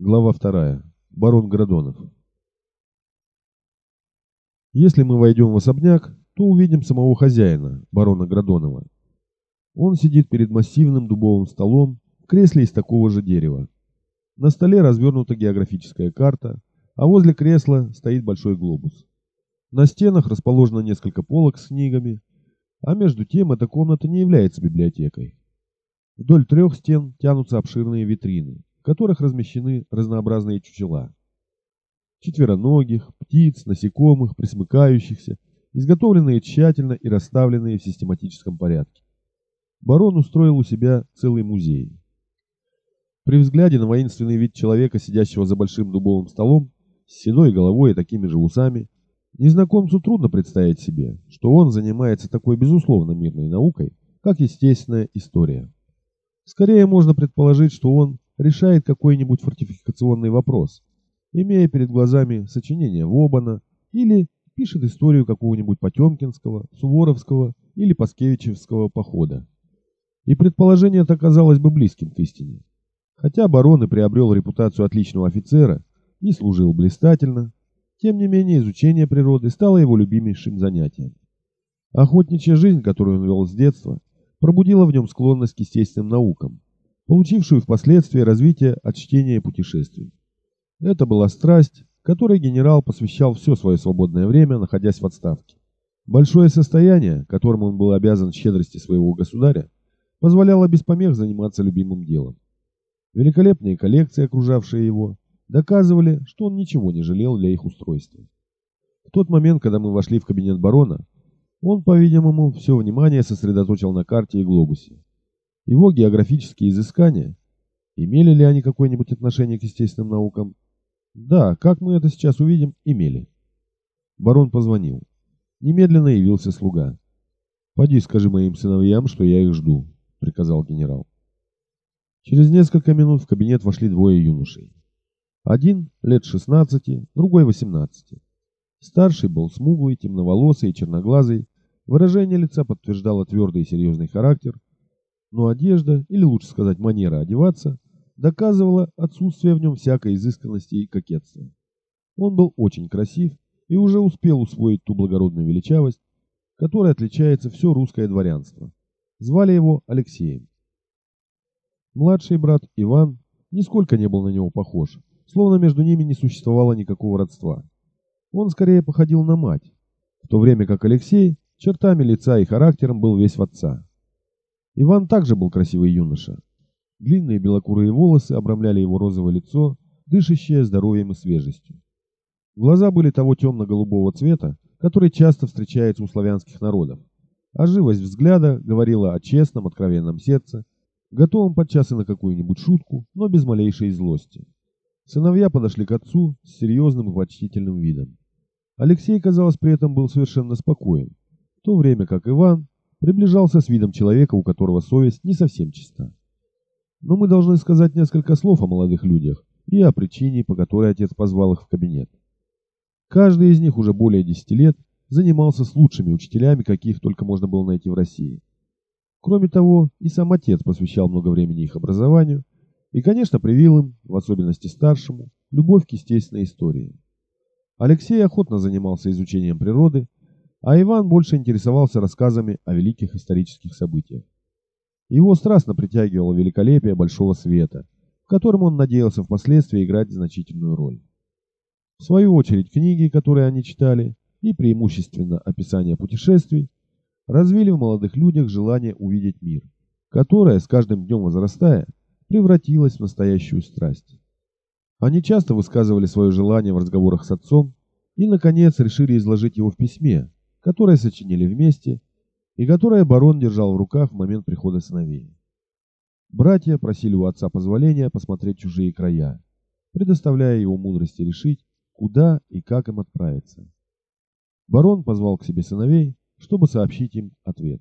Глава вторая. Барон Градонов. Если мы войдем в особняк, то увидим самого хозяина, барона Градонова. Он сидит перед массивным дубовым столом в кресле из такого же дерева. На столе развернута географическая карта, а возле кресла стоит большой глобус. На стенах расположено несколько полок с книгами, а между тем эта комната не является библиотекой. Вдоль трех стен тянутся обширные витрины, которых размещены разнообразные чучела. Четвероногих, птиц, насекомых, присмыкающихся, изготовленные тщательно и расставленные в систематическом порядке. Барон устроил у себя целый музей. При взгляде на воинственный вид человека, сидящего за большим дубовым столом, с седой головой и такими же усами, незнакомцу трудно представить себе, что он занимается такой безусловно мирной наукой, как естественная история. Скорее можно предположить, что он решает какой-нибудь фортификационный вопрос, имея перед глазами сочинение Вобана или пишет историю какого-нибудь Потемкинского, Суворовского или Паскевичевского похода. И предположение это казалось бы близким к истине. Хотя барон и приобрел репутацию отличного офицера и служил блистательно, тем не менее изучение природы стало его любимейшим занятием. Охотничья жизнь, которую он вел с детства, пробудила в нем склонность к естественным наукам, получившую впоследствии развитие от чтения и путешествий. Это была страсть, которой генерал посвящал все свое свободное время, находясь в отставке. Большое состояние, которым он был обязан щедрости своего государя, позволяло без помех заниматься любимым делом. Великолепные коллекции, окружавшие его, доказывали, что он ничего не жалел для их устройства. В тот момент, когда мы вошли в кабинет барона, он, по-видимому, все внимание сосредоточил на карте и глобусе. Его географические изыскания, имели ли они какое-нибудь отношение к естественным наукам? Да, как мы это сейчас увидим, имели. Барон позвонил. Немедленно явился слуга. «Поди скажи моим сыновьям, что я их жду», — приказал генерал. Через несколько минут в кабинет вошли двое юношей. Один лет 16, другой 18. Старший был смуглый, темноволосый и черноглазый. Выражение лица подтверждало твердый и серьезный характер, но одежда, или лучше сказать манера одеваться, доказывала отсутствие в нем всякой изысканности и кокетства. Он был очень красив и уже успел усвоить ту благородную величавость, которой отличается все русское дворянство. Звали его Алексеем. Младший брат Иван нисколько не был на него похож, словно между ними не существовало никакого родства. Он скорее походил на мать, в то время как Алексей чертами лица и характером был весь в отца. Иван также был красивый юноша. Длинные белокурые волосы обрамляли его розовое лицо, дышащее здоровьем и свежестью. Глаза были того темно-голубого цвета, который часто встречается у славянских народов, а живость взгляда говорила о честном, откровенном сердце, готовом подчас и на какую-нибудь шутку, но без малейшей злости. Сыновья подошли к отцу с серьезным и почтительным видом. Алексей, казалось, при этом был совершенно спокоен, в то время как Иван приближался с видом человека, у которого совесть не совсем чиста. Но мы должны сказать несколько слов о молодых людях и о причине, по которой отец позвал их в кабинет. Каждый из них уже более десяти лет занимался с лучшими учителями, каких только можно было найти в России. Кроме того, и сам отец посвящал много времени их образованию и, конечно, привил им, в особенности старшему, любовь к естественной истории. Алексей охотно занимался изучением природы а Иван больше интересовался рассказами о великих исторических событиях. Его страстно притягивало великолепие Большого Света, в котором он надеялся впоследствии играть значительную роль. В свою очередь книги, которые они читали, и преимущественно описание путешествий, развили в молодых людях желание увидеть мир, которое, с каждым днем возрастая, превратилось в настоящую страсть. Они часто высказывали свое желание в разговорах с отцом и, наконец, решили изложить его в письме, которое сочинили вместе и которое барон держал в руках в момент прихода сыновей. Братья просили у отца позволения посмотреть чужие края, предоставляя его мудрости решить, куда и как им отправиться. Барон позвал к себе сыновей, чтобы сообщить им ответ.